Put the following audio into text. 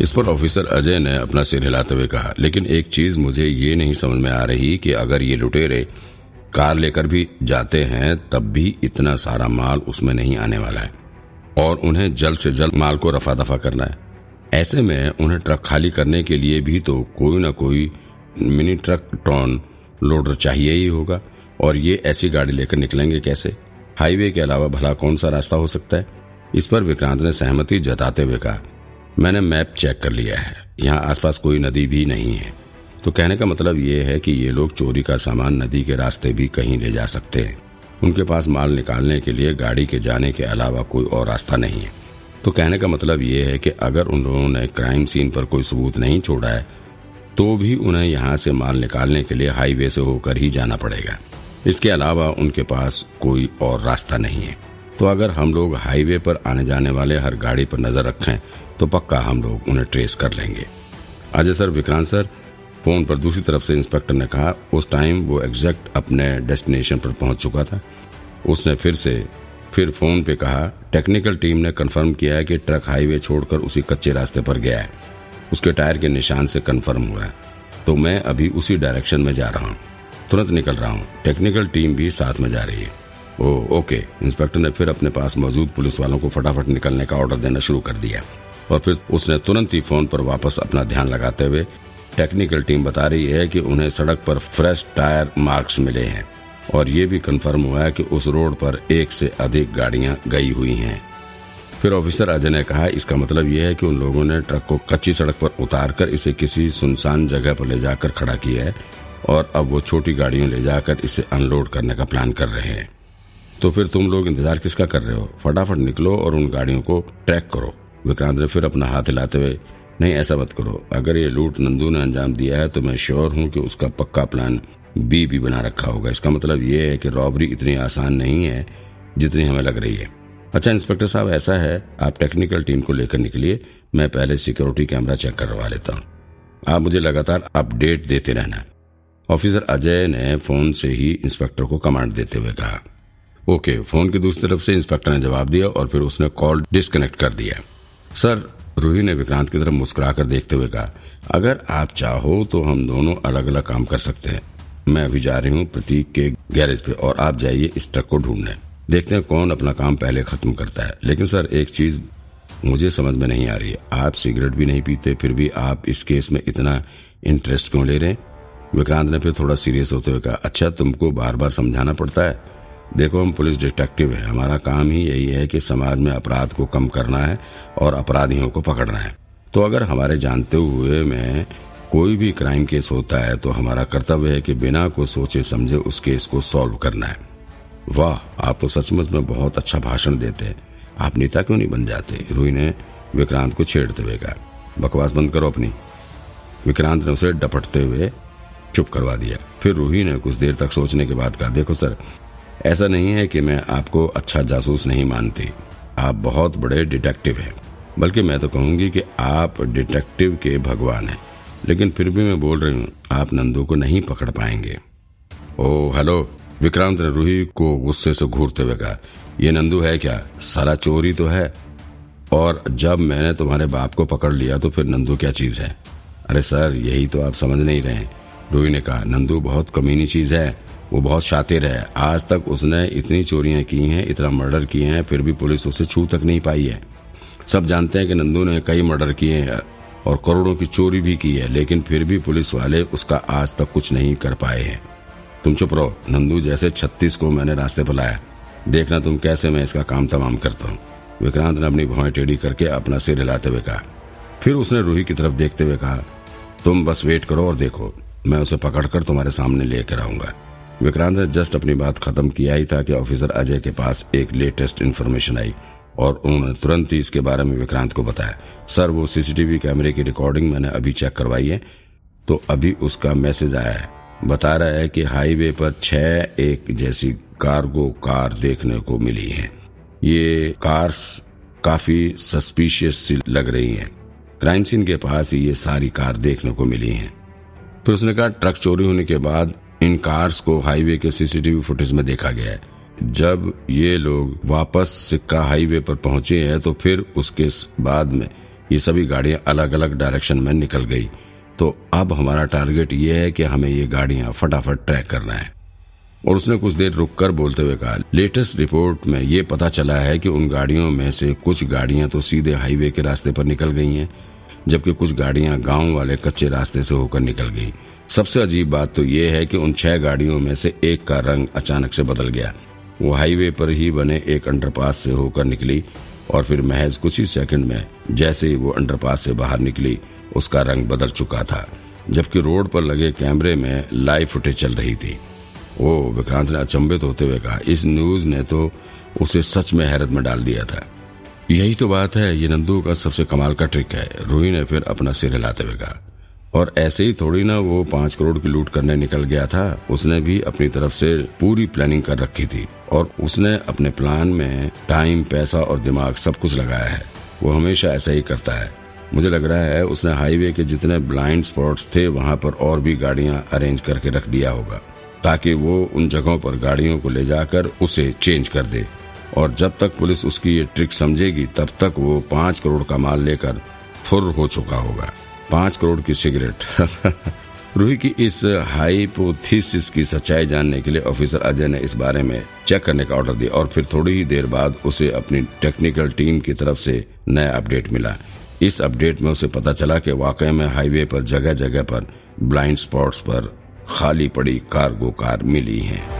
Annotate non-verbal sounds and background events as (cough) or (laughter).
इस पर ऑफिसर अजय ने अपना सिर हिलाते हुए कहा, लेकिन एक चीज़ मुझे ये नहीं समझ में आ रही कि अगर ये लुटेरे कार लेकर भी जाते हैं, तब भी इतना सारा माल उसमें नहीं आने वाला है और उन्हें जल्द से जल्द माल को रफा दफ़ा करना है। ऐसे में उन्हें ट्रक खाली करने के लिए भी तो कोई ना कोई मिनी ट्रक टॉन लोडर चाहिए ही होगा। और ये ऐसी गाड़ी लेकर निकलेंगे कैसे? हाईवे के अलावा भला कौन सा रास्ता हो सकता है? इस पर विक्रांत ने सहमति जताते हुए कहा मैंने मैप चेक कर लिया है। यहाँ आसपास कोई नदी भी नहीं है। तो कहने का मतलब ये है कि ये लोग चोरी का सामान नदी के रास्ते भी कहीं ले जा सकते हैं। उनके पास माल निकालने के लिए गाड़ी के जाने के अलावा कोई और रास्ता नहीं है। तो कहने का मतलब ये है कि अगर उन लोगों ने क्राइम सीन पर कोई सबूत नहीं छोड़ा है तो भी उन्हें यहाँ से माल निकालने के लिए हाईवे से होकर ही जाना पड़ेगा। इसके अलावा उनके पास कोई और रास्ता नहीं है। तो अगर हम लोग हाईवे पर आने जाने वाले हर गाड़ी पर नज़र रखें तो पक्का हम लोग उन्हें ट्रेस कर लेंगे। Ajay sir, Vikrant sir, phone पर दूसरी तरफ़ से इंस्पेक्टर ने कहा, उस टाइम वो एग्जैक्ट अपने डेस्टिनेशन पर पहुँच चुका था। उसने फिर से, फिर फ़ोन पे कहा, टेक्निकल टीम ने कंफर्म किया है कि ट्रक हाईवे छोड़कर उसी कच्चे रास्ते पर गया है। उसके टायर के निशान से कंफर्म हुआ है। तो मैं अभी उसी डायरेक्शन में जा रहा हूँ। तुरंत निकल रहा हूँ। टेक्निकल टीम भी साथ में जा रही है। ओ, ओके। इंस्पेक्टर ने फिर अपने पास मौजूद पुलिस वालों को फटाफट निकलने का ऑर्डर देना शुरू कर दिया। और फिर उसने तुरंत ही फ़ोन पर वापस अपना ध्यान लगाते हुए टेक्निकल टीम बता रही है कि उन्हें सड़क पर फ्रेश टायर मार्क्स मिले हैं। और ये भी कंफर्म हुआ है कि उस रोड पर एक से अधिक गाड़ियाँ गई हुई हैं। फिर ऑफिसर अजय ने कहा, इसका मतलब यह है कि उन लोगों ने ट्रक को कच्ची सड़क पर उतारकर इसे किसी सुनसान जगह पर ले जाकर खड़ा किया है और अब वो छोटी गाड़ियों ले जाकर इसे अनलोड करने का प्लान कर रहे हैं। तो फिर तुम लोग इंतज़ार किसका कर रहे हो? फटाफट निकलो और उन गाड़ियों को ट्रैक करो। विक्रांत ने फिर अपना हाथ हिलाते हुए, नहीं, ऐसा मत करो। अगर ये लूट नंदू ने अंजाम दिया है तो मैं श्योर हूँ कि उसका पक्का प्लान बी भी बना रखा होगा। इसका मतलब ये है कि रॉबरी इतनी आसान नहीं है जितनी हमें लग रही है। अच्छा इंस्पेक्टर साहब, ऐसा है, आप टेक्निकल टीम को लेकर निकलिए। मैं पहले सिक्योरिटी कैमरा चेक करवा लेता हूँ। आप मुझे लगातार अपडेट देते रहना। ऑफिसर अजय ने फ़ोन से ही इंस्पेक्टर को कमांड देते हुए कहा। ओके, फ़ोन की दूसरी तरफ़ से इंस्पेक्टर ने जवाब दिया और फिर उसने कॉल डिस्कनेक्ट कर दिया। सर रूही ने विक्रांत की तरफ़ मुस्कुराकर देखते हुए कहा, अगर आप चाहो तो हम दोनों अलग अलग काम कर सकते हैं। मैं अभी जा रही हूँ प्रतीक के गैरेज पे और आप जाइए इस ट्रक को ढूँढने। देखते हैं कौन अपना काम पहले खत्म करता है। लेकिन सर, एक चीज़ मुझे समझ में नहीं आ रही है। आप सिगरेट भी नहीं पीते, फिर भी आप इस केस में इतना इंटरेस्ट क्यों ले रहे हैं? विक्रांत ने फिर थोड़ा सीरियस होते हुए कहा अच्छा तुमको बार बार समझाना पड़ता है। देखो, हम पुलिस डिटेक्टिव हैं। हमारा काम ही यही है कि समाज में अपराध को कम करना है और अपराधियों को पकड़ना है। तो अगर हमारे जानते हुए में कोई भी क्राइम केस होता है तो हमारा कर्तव्य है कि बिना को सोचे समझे उस केस को सॉल्व करना है। वाह, आप तो सचमुच में बहुत अच्छा भाषण देते हैं। आप नेता क्यों नहीं बन जाते? रूही ने विक्रांत को छेड़ते हुए कहा, बकवास बंद करो अपनी। विक्रांत ने उसे डपटते हुए चुप करवा दिया। फिर रूही ने कुछ देर तक सोचने के बाद कहा, देखो सर ऐसा नहीं है कि मैं आपको अच्छा जासूस नहीं मानती। आप बहुत बड़े डिटेक्टिव हैं। बल्कि मैं तो कहूँगी कि आप डिटेक्टिव के भगवान हैं। लेकिन फिर भी मैं बोल रही हूँ, आप नंदू को नहीं पकड़ पाएँगे। ओ, हेलो, विक्रांत ने रूही को गुस्से से घूरते हुए कहा, ये नंदू है क्या? साला चोरी तो है। और जब मैंने तुम्हारे बाप को पकड़ लिया तो फिर नंदू क्या चीज़ है? अरे सर, यही तो आप समझ नहीं रहे रूही ने कहा, नंदू बहुत कमीनी चीज़ है। वो बहुत शातिर है। आज तक उसने इतनी चोरियाँ की हैं, इतना मर्डर किए हैं, फिर भी पुलिस उसे छू तक नहीं पाई है। सब जानते हैं कि नंदू ने कई मर्डर किए हैं और करोड़ों की चोरी भी की है, लेकिन फिर भी पुलिस वाले उसका आज तक कुछ नहीं कर पाए हैं। तुम चुप रहो, नंदू जैसे छत्तीस को मैंने रास्ते पर लाया। देखना तुम कैसे मैं इसका काम तमाम करता हूँ। विक्रांत ने अपनी भुआं टेढ़ी करके अपना सिर हिलाते हुए कहा। फिर उसने रूही की तरफ़ देखते हुए कहा, तुम बस वेट करो और देखो, मैं उसे पकड़कर तुम्हारे सामने लेकर आऊँगा। विक्रांत ने जस्ट अपनी बात खत्म किया ही था कि ऑफिसर अजय के पास एक लेटेस्ट इन्फॉर्मेशन आई और उन्होंने तुरंत ही इसके बारे में विक्रांत को बताया। सर, वो सीसीटीवी कैमरे की रिकॉर्डिंग मैंने अभी चेक करवाई है तो अभी उसका मैसेज आया है। बता रहा है कि हाईवे पर छह एक जैसी कार्गो कार देखने को मिली है। ये कार्स काफ़ी सस्पिशियस सी लग रही हैं। क्राइम सीन के पास ही ये सारी कार देखने को मिली हैं। फिर उसने कहा, ट्रक चोरी होने के बाद इन कार्स को हाईवे के सीसीटीवी फुटेज में देखा गया है। जब ये लोग वापस सिक्का हाईवे पर पहुँचे हैं तो फिर उसके बाद में ये सभी गाड़ियाँ अलग अलग डायरेक्शन में निकल गई। तो अब हमारा टारगेट ये है कि हमें ये गाड़ियाँ फटाफट ट्रैक करना है। और उसने कुछ देर रुककर बोलते हुए कहा लेटेस्ट रिपोर्ट में ये पता चला है कि उन गाड़ियों में से कुछ गाड़ियाँ तो सीधे हाईवे के रास्ते पर निकल गई हैं, जबकि कुछ गाड़ियाँ गाँव वाले कच्चे रास्ते से होकर निकल गई। सबसे अजीब बात तो ये है कि उन छह गाड़ियों में से एक का रंग अचानक से बदल गया। वो हाईवे पर ही बने एक अंडरपास से होकर निकली और फिर महज कुछ ही सेकंड में जैसे ही वो अंडरपास से बाहर निकली, उसका रंग बदल चुका था, जबकि रोड पर लगे कैमरे में लाइव फुटेज चल रही थी। ओ, विक्रांत ने अचंभित होते हुए कहा, इस न्यूज़ ने तो उसे सच में हैरत में डाल दिया था। यही तो बात है, ये नंदू का सबसे कमाल का ट्रिक है रूही ने फिर अपना सिर हिलाते हुए कहा। और ऐसे ही थोड़ी ना वो पाँच करोड़ की लूट करने निकल गया था। उसने भी अपनी तरफ़ से पूरी प्लानिंग कर रखी थी और उसने अपने प्लान में टाइम पैसा और दिमाग सब कुछ लगाया है। वो हमेशा ऐसा ही करता है। मुझे लग रहा है उसने हाईवे के जितने ब्लाइंड स्पॉट्स थे, वहाँ पर और भी गाड़ियाँ अरेंज करके रख दिया होगा, ताकि वो उन जगहों पर गाड़ियों को ले जाकर उसे चेंज कर दे। और जब तक पुलिस उसकी ये ट्रिक समझेगी, तब तक वो पाँच करोड़ का माल लेकर फुर हो चुका होगा। पाँच करोड़ की सिगरेट। (laughs) रूही की इस हाइपोथीसिस की सच्चाई जानने के लिए ऑफिसर अजय ने इस बारे में चेक करने का ऑर्डर दिया और फिर थोड़ी ही देर बाद उसे अपनी टेक्निकल टीम की तरफ़ से नया अपडेट मिला। इस अपडेट में उसे पता चला कि वाकई में हाईवे पर जगह जगह पर ब्लाइंड स्पॉट्स पर खाली पड़ी कार्गो कार मिली हैं।